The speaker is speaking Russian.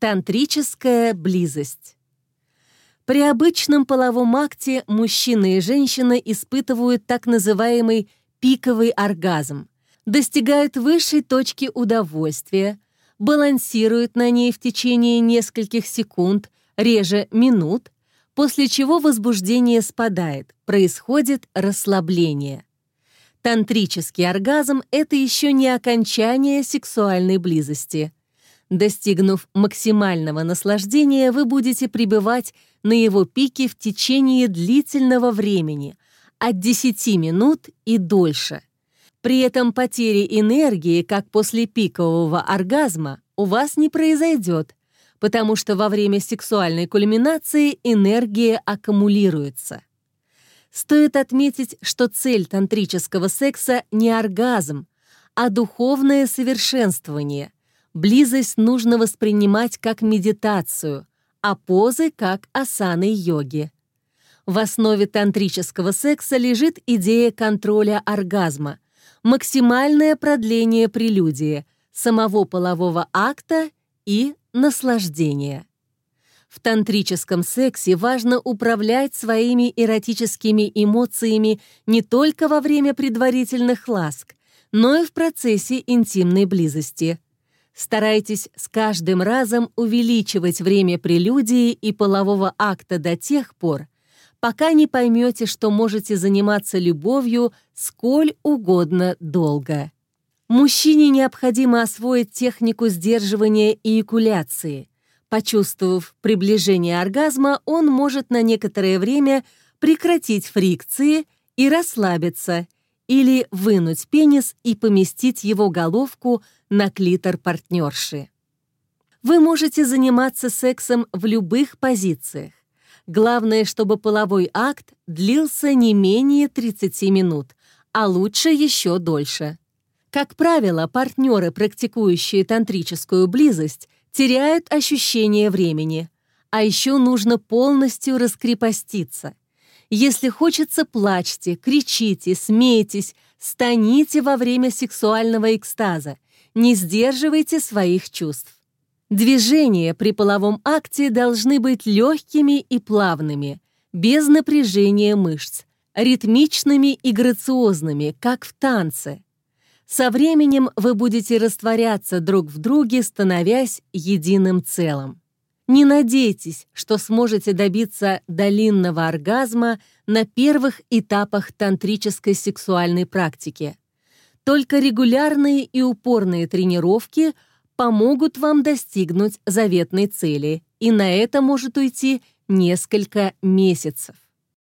Тантрическая близость. При обычном половом акте мужчина и женщина испытывают так называемый пиковый оргазм, достигают высшей точки удовольствия, балансируют на ней в течение нескольких секунд, реже минут, после чего возбуждение спадает, происходит расслабление. Тантрический оргазм — это еще не окончание сексуальной близости — Достигнув максимального наслаждения, вы будете пребывать на его пике в течение длительного времени, от 10 минут и дольше. При этом потери энергии, как после пикового оргазма, у вас не произойдет, потому что во время сексуальной кульминации энергия аккумулируется. Стоит отметить, что цель тантрического секса не оргазм, а духовное совершенствование – Близость нужно воспринимать как медитацию, а позы — как асаны йоги. В основе тантрического секса лежит идея контроля оргазма, максимальное продление прелюдии, самого полового акта и наслаждения. В тантрическом сексе важно управлять своими эротическими эмоциями не только во время предварительных ласк, но и в процессе интимной близости – Старайтесь с каждым разом увеличивать время прелюдии и полового акта до тех пор, пока не поймете, что можете заниматься любовью сколь угодно долго. Мужчине необходимо освоить технику сдерживания эякуляции. Почувствовав приближение оргазма, он может на некоторое время прекратить фрикции и расслабиться, или вынуть пенис и поместить его головку на клитор партнерши. Вы можете заниматься сексом в любых позициях. Главное, чтобы половой акт длился не менее 30 минут, а лучше еще дольше. Как правило, партнеры, практикующие тантрическую близость, теряют ощущение времени. А еще нужно полностью раскрепоститься. Если хочется, плачьте, кричите, смейтесь, станите во время сексуального экстаза – не сдерживайте своих чувств. Движения при половом акте должны быть легкими и плавными, без напряжения мышц, ритмичными и грациозными, как в танце. Со временем вы будете растворяться друг в друге, становясь единым целым. Не надейтесь, что сможете добиться долинного оргазма на первых этапах тантрической сексуальной практики. Только регулярные и упорные тренировки помогут вам достигнуть заветной цели, и на это может уйти несколько месяцев.